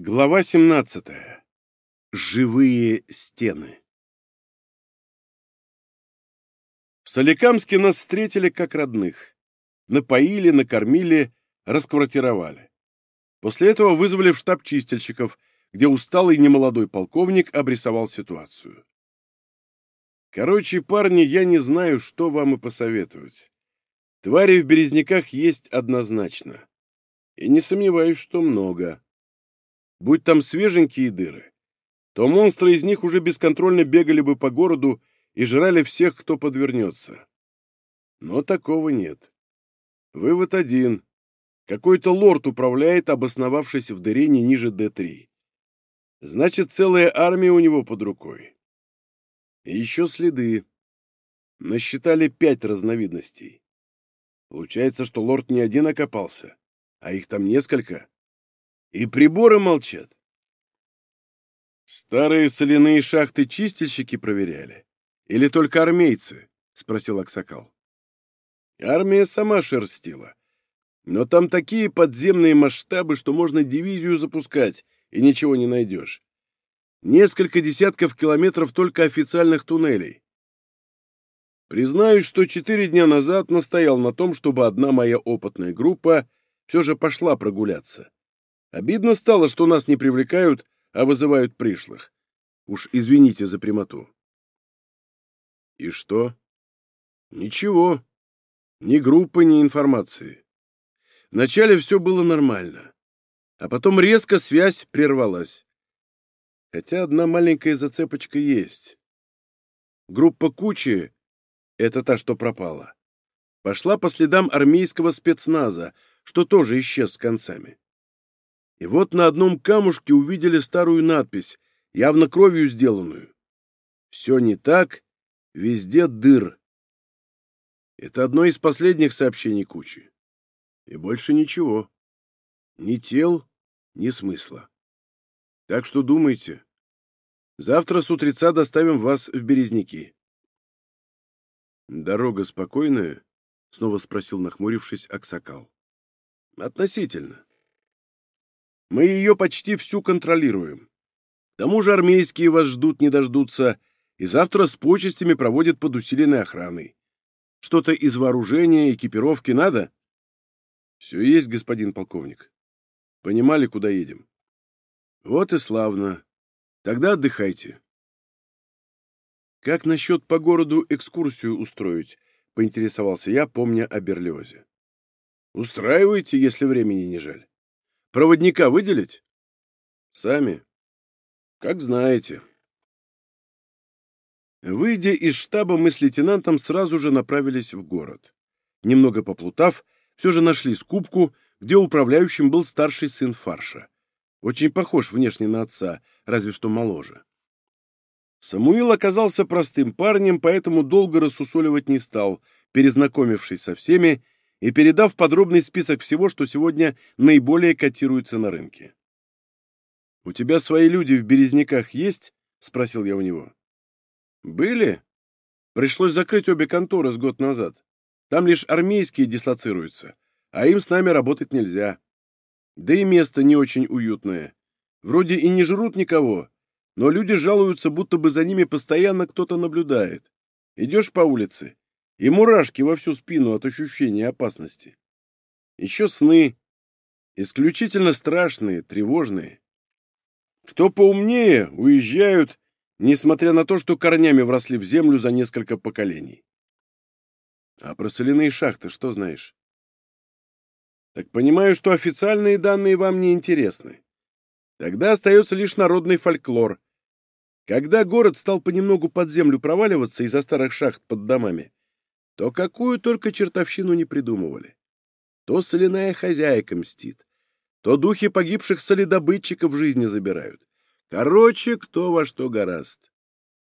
Глава 17. Живые стены. В Соликамске нас встретили как родных. Напоили, накормили, расквартировали. После этого вызвали в штаб чистильщиков, где усталый немолодой полковник обрисовал ситуацию. Короче, парни, я не знаю, что вам и посоветовать. Твари в Березняках есть однозначно. И не сомневаюсь, что много. Будь там свеженькие дыры, то монстры из них уже бесконтрольно бегали бы по городу и жрали всех, кто подвернется. Но такого нет. Вывод один. Какой-то лорд управляет, обосновавшись в дыре не ниже Д-3. Значит, целая армия у него под рукой. И еще следы. Насчитали пять разновидностей. Получается, что лорд не один окопался, а их там несколько. И приборы молчат. Старые соляные шахты чистильщики проверяли? Или только армейцы? Спросил Аксакал. Армия сама шерстила. Но там такие подземные масштабы, что можно дивизию запускать, и ничего не найдешь. Несколько десятков километров только официальных туннелей. Признаюсь, что четыре дня назад настоял на том, чтобы одна моя опытная группа все же пошла прогуляться. Обидно стало, что нас не привлекают, а вызывают пришлых. Уж извините за прямоту. И что? Ничего. Ни группы, ни информации. Вначале все было нормально. А потом резко связь прервалась. Хотя одна маленькая зацепочка есть. Группа Кучи, это та, что пропала, пошла по следам армейского спецназа, что тоже исчез с концами. И вот на одном камушке увидели старую надпись, явно кровью сделанную. Все не так, везде дыр. Это одно из последних сообщений кучи. И больше ничего. Ни тел, ни смысла. Так что думайте. Завтра с утреца доставим вас в Березники. «Дорога спокойная?» — снова спросил, нахмурившись, Аксакал. «Относительно. Мы ее почти всю контролируем. К тому же армейские вас ждут, не дождутся, и завтра с почестями проводят под усиленной охраной. Что-то из вооружения, экипировки надо? Все есть, господин полковник. Понимали, куда едем? Вот и славно. Тогда отдыхайте. Как насчет по городу экскурсию устроить? Поинтересовался я, помня о Берлиозе. Устраивайте, если времени не жаль. Проводника выделить? Сами. Как знаете. Выйдя из штаба, мы с лейтенантом сразу же направились в город. Немного поплутав, все же нашли скупку, где управляющим был старший сын Фарша. Очень похож внешне на отца, разве что моложе. Самуил оказался простым парнем, поэтому долго рассусоливать не стал, перезнакомившись со всеми и передав подробный список всего, что сегодня наиболее котируется на рынке. «У тебя свои люди в Березняках есть?» — спросил я у него. «Были. Пришлось закрыть обе конторы с год назад. Там лишь армейские дислоцируются, а им с нами работать нельзя. Да и место не очень уютное. Вроде и не жрут никого, но люди жалуются, будто бы за ними постоянно кто-то наблюдает. Идешь по улице, и мурашки во всю спину от ощущения опасности. Еще сны. Исключительно страшные, тревожные. Кто поумнее, уезжают, несмотря на то, что корнями вросли в землю за несколько поколений. А про соляные шахты что знаешь? Так понимаю, что официальные данные вам не интересны. Тогда остается лишь народный фольклор. Когда город стал понемногу под землю проваливаться из-за старых шахт под домами, то какую только чертовщину не придумывали. То соляная хозяйка мстит, то духи погибших солидобытчиков жизни забирают. Короче, кто во что гораст.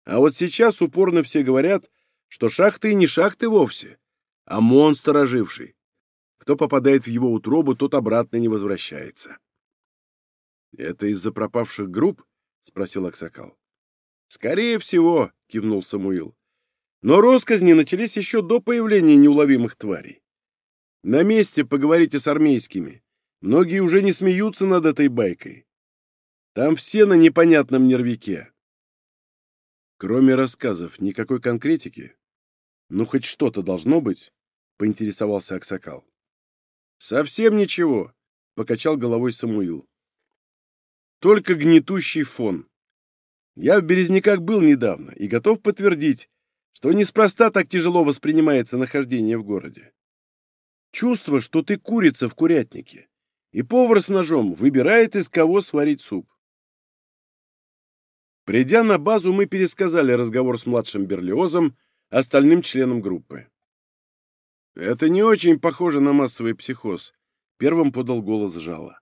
А вот сейчас упорно все говорят, что шахты и не шахты вовсе, а монстр оживший. Кто попадает в его утробу, тот обратно не возвращается. — Это из-за пропавших групп? — спросил Аксакал. — Скорее всего, — кивнул Самуил. Но росказни начались еще до появления неуловимых тварей. На месте поговорите с армейскими. Многие уже не смеются над этой байкой. Там все на непонятном нервике. Кроме рассказов, никакой конкретики? Ну, хоть что-то должно быть, — поинтересовался Аксакал. Совсем ничего, — покачал головой Самуил. Только гнетущий фон. Я в Березняках был недавно и готов подтвердить, что неспроста так тяжело воспринимается нахождение в городе. Чувство, что ты курица в курятнике, и повар с ножом выбирает, из кого сварить суп. Придя на базу, мы пересказали разговор с младшим Берлиозом, остальным членам группы. «Это не очень похоже на массовый психоз», — первым подал голос Жала.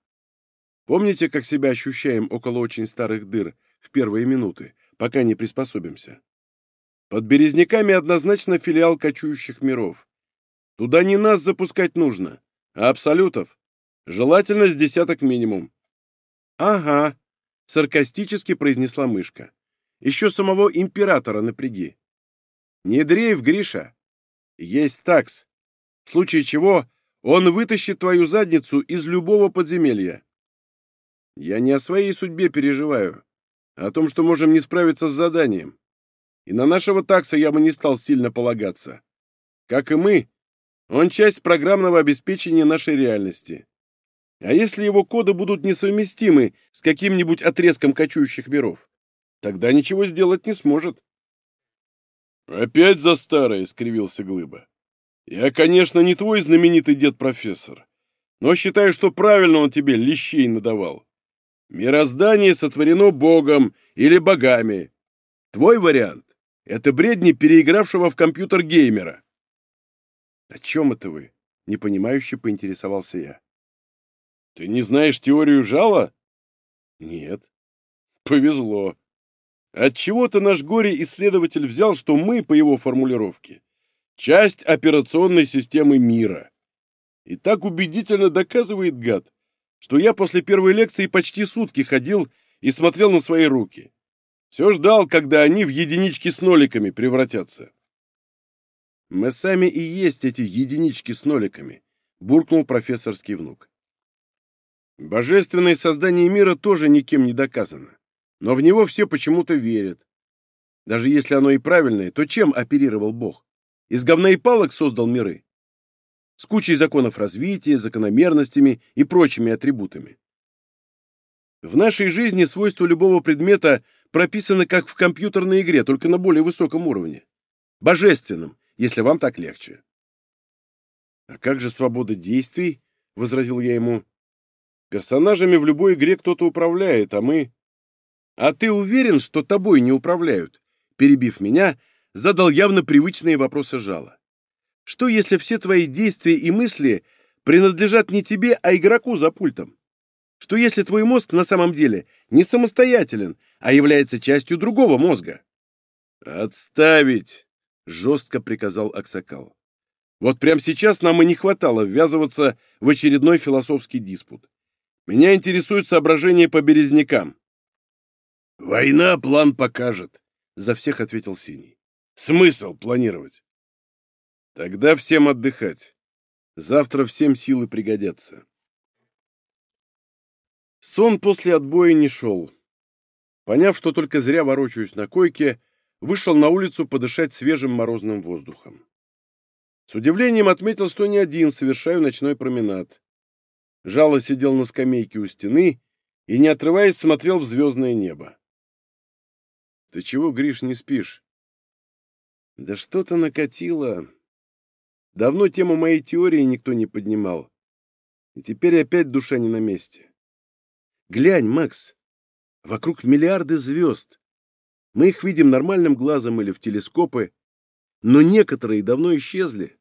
«Помните, как себя ощущаем около очень старых дыр в первые минуты, пока не приспособимся? Под Березняками однозначно филиал кочующих миров. Туда не нас запускать нужно, а абсолютов. Желательно с десяток минимум. Ага, саркастически произнесла мышка. Еще самого императора напряги. Не дрейф, Гриша. Есть такс. В случае чего он вытащит твою задницу из любого подземелья. Я не о своей судьбе переживаю, а о том, что можем не справиться с заданием и на нашего такса я бы не стал сильно полагаться. Как и мы, он часть программного обеспечения нашей реальности. А если его коды будут несовместимы с каким-нибудь отрезком кочующих миров, тогда ничего сделать не сможет. «Опять за старое!» — скривился Глыба. «Я, конечно, не твой знаменитый дед-профессор, но считаю, что правильно он тебе лещей надавал. Мироздание сотворено Богом или богами. Твой вариант это бредни переигравшего в компьютер геймера. О чем это вы? Непонимающе поинтересовался я. Ты не знаешь теорию жала? Нет. Повезло. Отчего-то наш горе-исследователь взял, что мы, по его формулировке, часть операционной системы мира. И так убедительно доказывает гад, что я после первой лекции почти сутки ходил и смотрел на свои руки. Все ждал, когда они в единички с ноликами превратятся. Мы сами и есть эти единички с ноликами, буркнул профессорский внук. Божественное создание мира тоже никем не доказано, но в него все почему-то верят. Даже если оно и правильное, то чем оперировал Бог? Из говна и палок создал миры? С кучей законов развития, закономерностями и прочими атрибутами. В нашей жизни свойства любого предмета прописаны как в компьютерной игре, только на более высоком уровне. Божественном, если вам так легче. «А как же свобода действий?» — возразил я ему. «Персонажами в любой игре кто-то управляет, а мы...» «А ты уверен, что тобой не управляют?» Перебив меня, задал явно привычные вопросы жала. «Что, если все твои действия и мысли принадлежат не тебе, а игроку за пультом? Что, если твой мозг на самом деле не самостоятелен, а является частью другого мозга. «Отставить!» — жестко приказал Аксакал. «Вот прямо сейчас нам и не хватало ввязываться в очередной философский диспут. Меня интересуют соображения по березнякам». «Война план покажет», — за всех ответил Синий. «Смысл планировать?» «Тогда всем отдыхать. Завтра всем силы пригодятся». Сон после отбоя не шел. Поняв, что только зря ворочаюсь на койке, вышел на улицу подышать свежим морозным воздухом. С удивлением отметил, что не один совершаю ночной променад. Жало сидел на скамейке у стены и, не отрываясь, смотрел в звездное небо. — Ты чего, Гриш, не спишь? — Да что-то накатило. Давно тему моей теории никто не поднимал. И теперь опять душа не на месте. Глянь, Макс, Вокруг миллиарды звезд. Мы их видим нормальным глазом или в телескопы, но некоторые давно исчезли.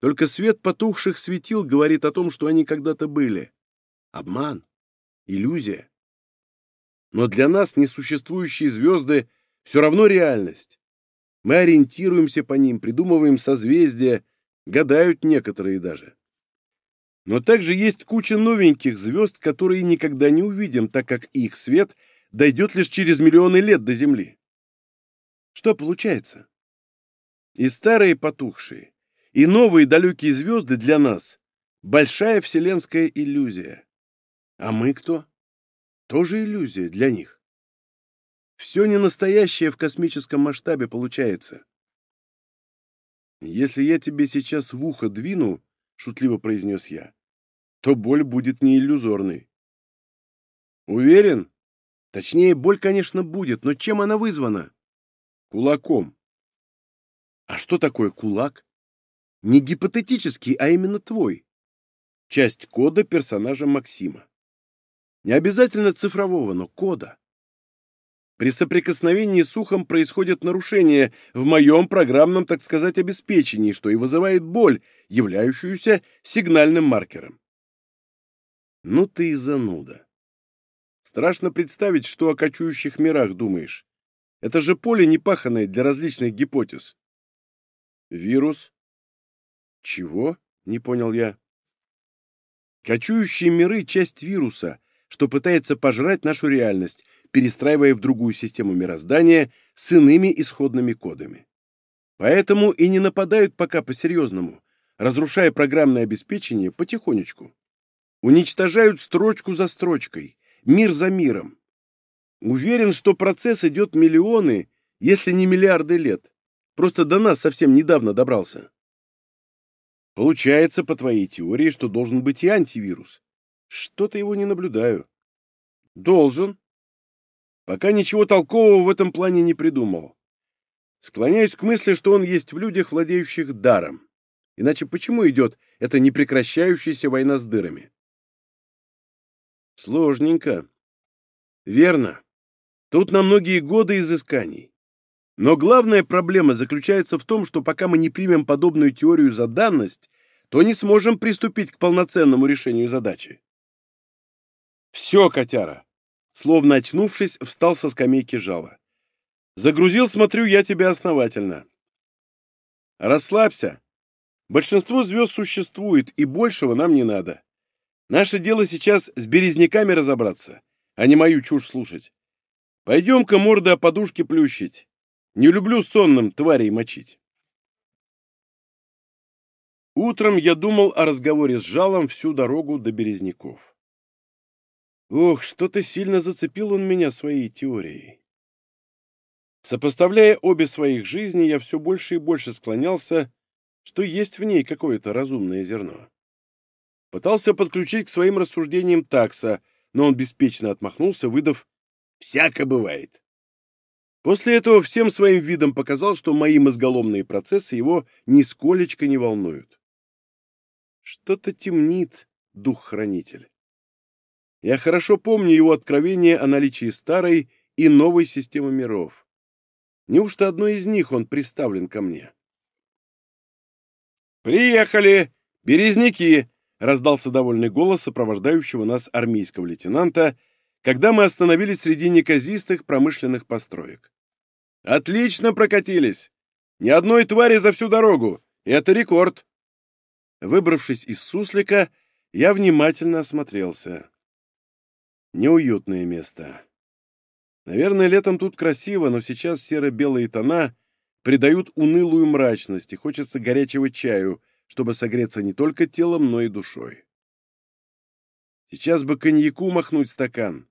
Только свет потухших светил говорит о том, что они когда-то были. Обман, иллюзия. Но для нас несуществующие звезды все равно реальность. Мы ориентируемся по ним, придумываем созвездия, гадают некоторые даже. Но также есть куча новеньких звезд, которые никогда не увидим, так как их свет дойдет лишь через миллионы лет до Земли. Что получается? И старые потухшие, и новые далекие звезды для нас — большая вселенская иллюзия. А мы кто? Тоже иллюзия для них. Все не настоящее в космическом масштабе получается. «Если я тебе сейчас в ухо двину», — шутливо произнес я, — «то боль будет не иллюзорной». «Уверен?» «Точнее, боль, конечно, будет, но чем она вызвана?» «Кулаком». «А что такое кулак?» «Не гипотетический, а именно твой». Часть кода персонажа Максима. Не обязательно цифрового, но кода. При соприкосновении с ухом происходит нарушение в моем программном, так сказать, обеспечении, что и вызывает боль, являющуюся сигнальным маркером. Ну ты и зануда. Страшно представить, что о кочующих мирах думаешь. Это же поле непаханное для различных гипотез. Вирус? Чего? Не понял я. Кочующие миры — часть вируса, что пытается пожрать нашу реальность, перестраивая в другую систему мироздания с иными исходными кодами. Поэтому и не нападают пока по-серьезному, разрушая программное обеспечение потихонечку. Уничтожают строчку за строчкой, мир за миром. Уверен, что процесс идет миллионы, если не миллиарды лет. Просто до нас совсем недавно добрался. Получается, по твоей теории, что должен быть и антивирус. Что-то его не наблюдаю. Должен, Пока ничего толкового в этом плане не придумал. Склоняюсь к мысли, что он есть в людях, владеющих даром. Иначе почему идет эта непрекращающаяся война с дырами? Сложненько. Верно. Тут на многие годы изысканий. Но главная проблема заключается в том, что пока мы не примем подобную теорию за данность, то не сможем приступить к полноценному решению задачи. Все, котяра, Словно очнувшись, встал со скамейки жала. «Загрузил, смотрю, я тебя основательно». «Расслабься. Большинство звезд существует, и большего нам не надо. Наше дело сейчас с березняками разобраться, а не мою чушь слушать. Пойдем-ка морды о подушке плющить. Не люблю сонным тварей мочить». Утром я думал о разговоре с жалом всю дорогу до Березняков. Ох, что-то сильно зацепил он меня своей теорией. Сопоставляя обе своих жизни, я все больше и больше склонялся, что есть в ней какое-то разумное зерно. Пытался подключить к своим рассуждениям такса, но он беспечно отмахнулся, выдав «всяко бывает». После этого всем своим видом показал, что мои мозголомные процессы его нисколечко не волнуют. Что-то темнит, дух-хранитель. Я хорошо помню его откровение о наличии старой и новой системы миров. Неужто одной из них он приставлен ко мне? «Приехали! Березники!» — раздался довольный голос сопровождающего нас армейского лейтенанта, когда мы остановились среди неказистых промышленных построек. «Отлично прокатились! Ни одной твари за всю дорогу! Это рекорд!» Выбравшись из суслика, я внимательно осмотрелся. Неуютное место. Наверное, летом тут красиво, но сейчас серо-белые тона придают унылую мрачность, и хочется горячего чаю, чтобы согреться не только телом, но и душой. Сейчас бы коньяку махнуть стакан,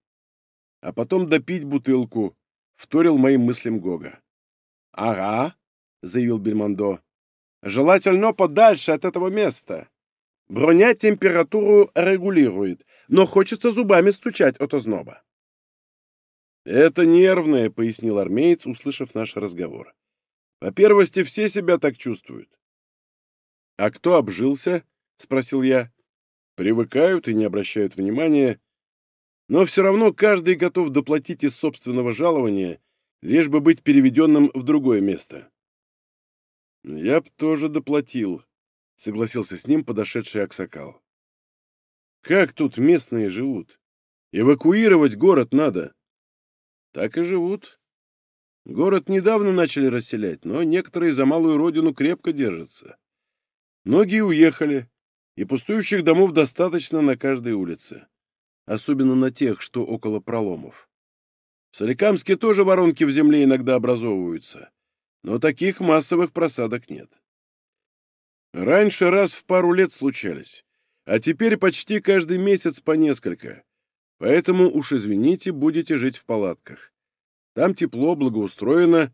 а потом допить бутылку, вторил моим мыслям Гога. «Ага», — заявил Бельмондо, — «желательно подальше от этого места. Броня температуру регулирует, но хочется зубами стучать от озноба. «Это нервное», — пояснил армеец, услышав наш разговор. «По первости, все себя так чувствуют». «А кто обжился?» — спросил я. «Привыкают и не обращают внимания. Но все равно каждый готов доплатить из собственного жалования, лишь бы быть переведенным в другое место». «Я б тоже доплатил», — согласился с ним подошедший Аксакал. Как тут местные живут? Эвакуировать город надо. Так и живут. Город недавно начали расселять, но некоторые за малую родину крепко держатся. Многие уехали, и пустующих домов достаточно на каждой улице. Особенно на тех, что около проломов. В Соликамске тоже воронки в земле иногда образовываются, но таких массовых просадок нет. Раньше раз в пару лет случались, а теперь почти каждый месяц по несколько. Поэтому уж извините, будете жить в палатках. Там тепло, благоустроено,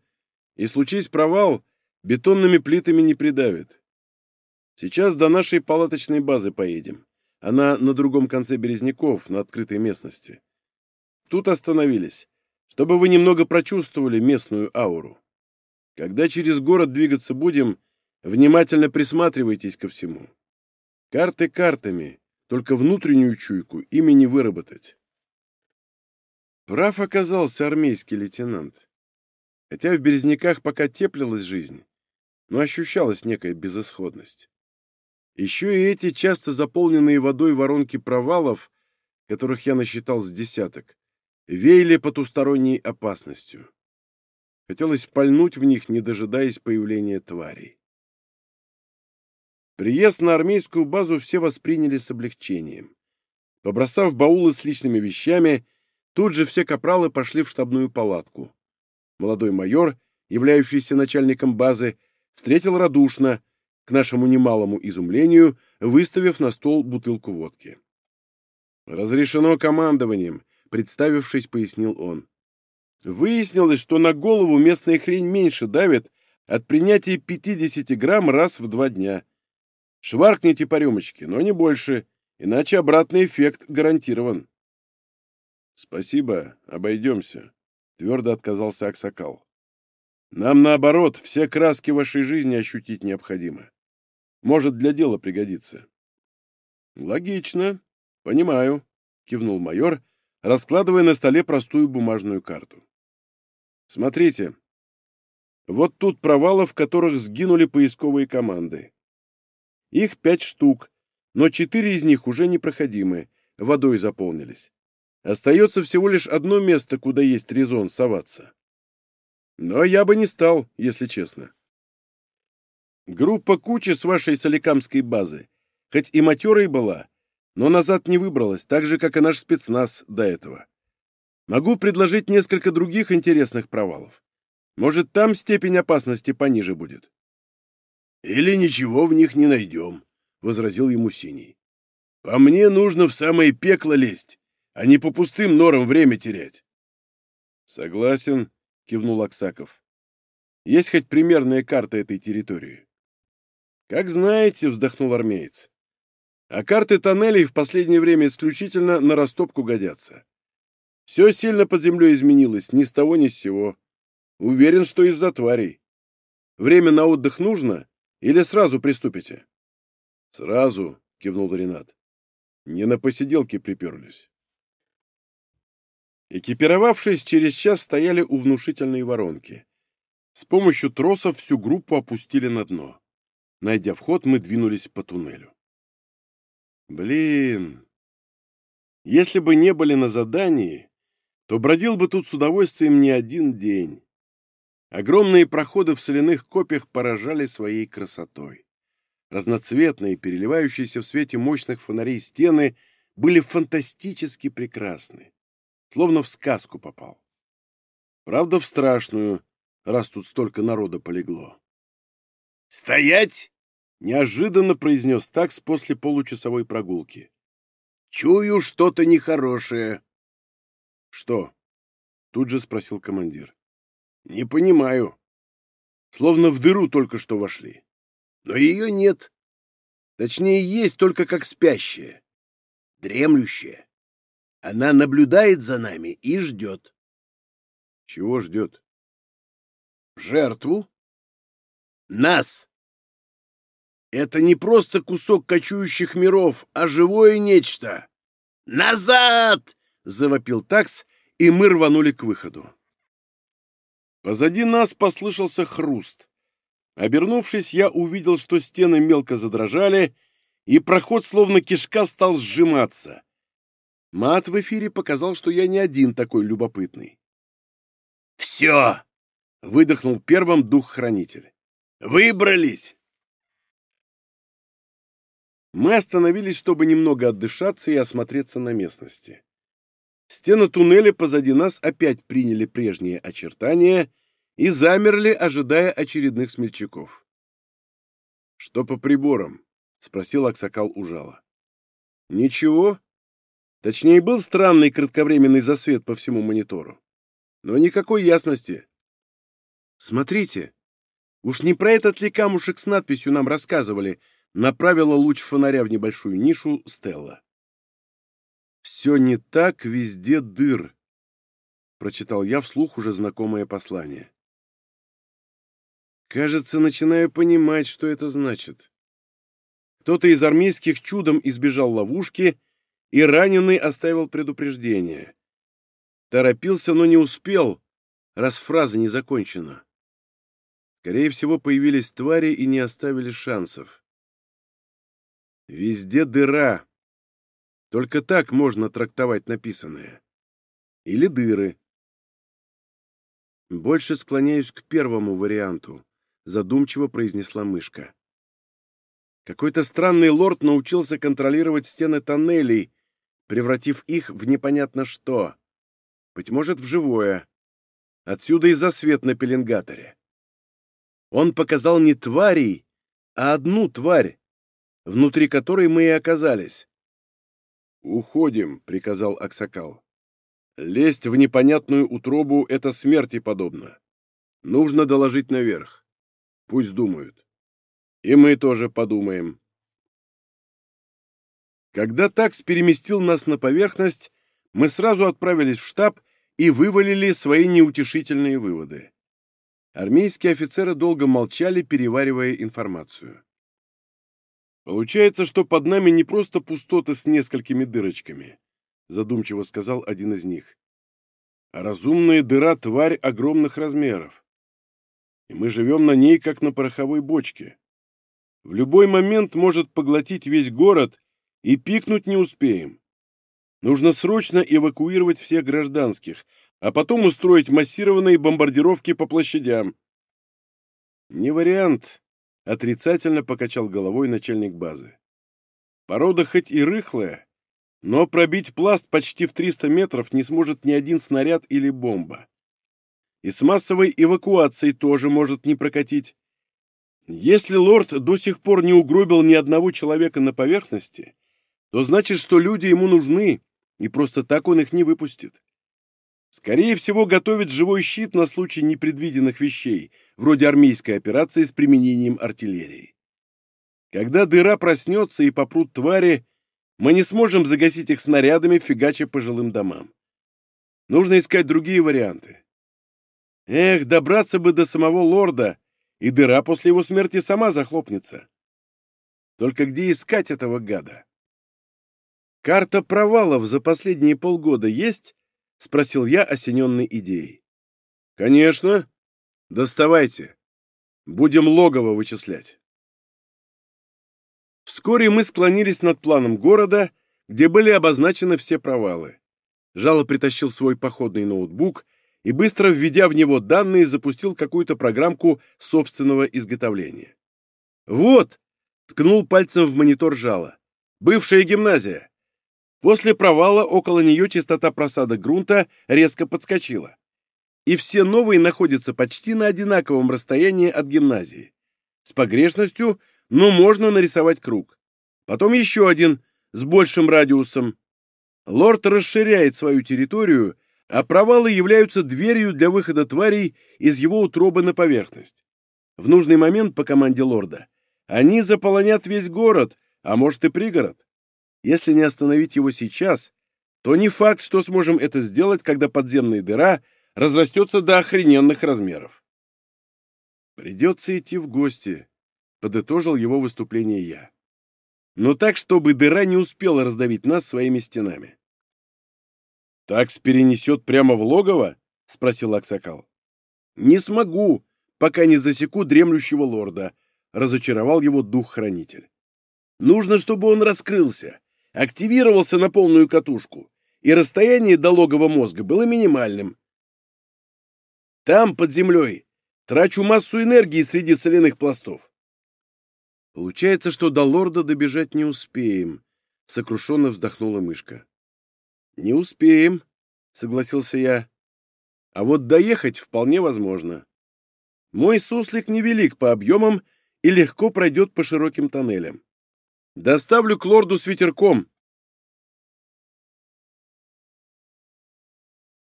и случись провал, бетонными плитами не придавит. Сейчас до нашей палаточной базы поедем. Она на другом конце Березняков, на открытой местности. Тут остановились, чтобы вы немного прочувствовали местную ауру. Когда через город двигаться будем, внимательно присматривайтесь ко всему. Карты картами, только внутреннюю чуйку ими не выработать. Прав оказался армейский лейтенант. Хотя в Березняках пока теплилась жизнь, но ощущалась некая безысходность. Еще и эти часто заполненные водой воронки провалов, которых я насчитал с десяток, веяли потусторонней опасностью. Хотелось пальнуть в них, не дожидаясь появления тварей. Приезд на армейскую базу все восприняли с облегчением. Побросав баулы с личными вещами, тут же все капралы пошли в штабную палатку. Молодой майор, являющийся начальником базы, встретил радушно, к нашему немалому изумлению, выставив на стол бутылку водки. «Разрешено командованием», — представившись, пояснил он. Выяснилось, что на голову местная хрень меньше давит от принятия 50 грамм раз в два дня. Шваркните по рюмочке, но не больше, иначе обратный эффект гарантирован. Спасибо, обойдемся, твердо отказался Аксакал. Нам, наоборот, все краски вашей жизни ощутить необходимо. Может, для дела пригодится. Логично. Понимаю, кивнул майор, раскладывая на столе простую бумажную карту. Смотрите. Вот тут провалы, в которых сгинули поисковые команды. Их пять штук, но четыре из них уже непроходимы, водой заполнились. Остается всего лишь одно место, куда есть резон соваться. Но я бы не стал, если честно. Группа кучи с вашей соликамской базы, хоть и матерой была, но назад не выбралась, так же, как и наш спецназ до этого. Могу предложить несколько других интересных провалов. Может, там степень опасности пониже будет. «Или ничего в них не найдем», — возразил ему Синий. «По мне нужно в самое пекло лезть, а не по пустым норам время терять». «Согласен», — кивнул Аксаков. «Есть хоть примерная карта этой территории?» «Как знаете», — вздохнул армеец. «А карты тоннелей в последнее время исключительно на растопку годятся. Все сильно под землей изменилось, ни с того ни с сего. Уверен, что из-за тварей. Время на отдых нужно, или сразу приступите?» «Сразу», — кивнул Ренат. «Не на посиделке приперлись». Экипировавшись, через час стояли у внушительной воронки. С помощью тросов всю группу опустили на дно. Найдя вход, мы двинулись по туннелю. Блин, если бы не были на задании, то бродил бы тут с удовольствием не один день. Огромные проходы в соляных копьях поражали своей красотой. Разноцветные, переливающиеся в свете мощных фонарей стены были фантастически прекрасны. Словно в сказку попал. Правда, в страшную, раз тут столько народа полегло. «Стоять!» — неожиданно произнес такс после получасовой прогулки. «Чую что-то нехорошее». «Что?» — тут же спросил командир. Не понимаю. Словно в дыру только что вошли. Но ее нет. Точнее, есть только как спящая. Дремлющая. Она наблюдает за нами и ждет. Чего ждет? Жертву? Нас. Это не просто кусок кочующих миров, а живое нечто. «Назад!» — завопил такс, и мы рванули к выходу. Позади нас послышался хруст. Обернувшись, я увидел, что стены мелко задрожали, и проход словно кишка стал сжиматься. Мат в эфире показал, что я не один такой любопытный. «Все!» — выдохнул первым дух-хранитель. «Выбрались!» Мы остановились, чтобы немного отдышаться и осмотреться на местности. Стены туннеля позади нас опять приняли прежние очертания и замерли, ожидая очередных смельчаков. «Что по приборам?» — спросил Аксакал ужала. «Ничего. Точнее, был странный кратковременный засвет по всему монитору. Но никакой ясности. Смотрите, уж не про этот ли камушек с надписью нам рассказывали, направила луч фонаря в небольшую нишу Стелла. «Все не так, везде дыр», — прочитал я вслух уже знакомое послание. Кажется, начинаю понимать, что это значит. Кто-то из армейских чудом избежал ловушки — и раненый оставил предупреждение. Торопился, но не успел, раз фраза не закончена. Скорее всего, появились твари и не оставили шансов. Везде дыра. Только так можно трактовать написанное. Или дыры. Больше склоняюсь к первому варианту, задумчиво произнесла мышка. Какой-то странный лорд научился контролировать стены тоннелей, превратив их в непонятно что. Быть может, в живое. Отсюда и засвет на пеленгаторе. Он показал не тварей, а одну тварь, внутри которой мы и оказались. «Уходим», — приказал Аксакал. «Лезть в непонятную утробу — это смерти подобно. Нужно доложить наверх. Пусть думают. И мы тоже подумаем». Когда такс переместил нас на поверхность, мы сразу отправились в штаб и вывалили свои неутешительные выводы. Армейские офицеры долго молчали, переваривая информацию. «Получается, что под нами не просто пустота с несколькими дырочками», задумчиво сказал один из них, а разумная дыра-тварь огромных размеров. И мы живем на ней, как на пороховой бочке. В любой момент может поглотить весь город и пикнуть не успеем. Нужно срочно эвакуировать всех гражданских, а потом устроить массированные бомбардировки по площадям. Не вариант, отрицательно покачал головой начальник базы. Порода хоть и рыхлая, но пробить пласт почти в 300 метров не сможет ни один снаряд или бомба. И с массовой эвакуацией тоже может не прокатить. Если лорд до сих пор не угробил ни одного человека на поверхности, то значит, что люди ему нужны, и просто так он их не выпустит. Скорее всего, готовит живой щит на случай непредвиденных вещей, вроде армейской операции с применением артиллерии. Когда дыра проснется и попрут твари, мы не сможем загасить их снарядами, фигача по жилым домам. Нужно искать другие варианты. Эх, добраться бы до самого лорда, и дыра после его смерти сама захлопнется. Только где искать этого гада? «Карта провалов за последние полгода есть?» — спросил я, осененный идеей. «Конечно. Доставайте. Будем логово вычислять». Вскоре мы склонились над планом города, где были обозначены все провалы. Жало притащил свой походный ноутбук и, быстро введя в него данные, запустил какую-то программку собственного изготовления. «Вот!» — ткнул пальцем в монитор Жала. «Бывшая гимназия. После провала около нее частота просадок грунта резко подскочила. И все новые находятся почти на одинаковом расстоянии от гимназии. С погрешностью, но можно нарисовать круг. Потом еще один, с большим радиусом. Лорд расширяет свою территорию, а провалы являются дверью для выхода тварей из его утробы на поверхность. В нужный момент по команде лорда они заполонят весь город, а может и пригород. Если не остановить его сейчас, то не факт, что сможем это сделать, когда подземная дыра разрастется до охрененных размеров. Придется идти в гости, подытожил его выступление я. Но так, чтобы дыра не успела раздавить нас своими стенами. «Такс перенесет прямо в логово?» — спросил Аксакал. «Не смогу, пока не засеку дремлющего лорда», — разочаровал его дух-хранитель. «Нужно, чтобы он раскрылся, активировался на полную катушку, и расстояние до логова мозга было минимальным. Там, под землей, трачу массу энергии среди соляных пластов. Получается, что до лорда добежать не успеем, — сокрушенно вздохнула мышка. Не успеем, — согласился я. А вот доехать вполне возможно. Мой суслик невелик по объемам и легко пройдет по широким тоннелям. Доставлю к лорду с ветерком.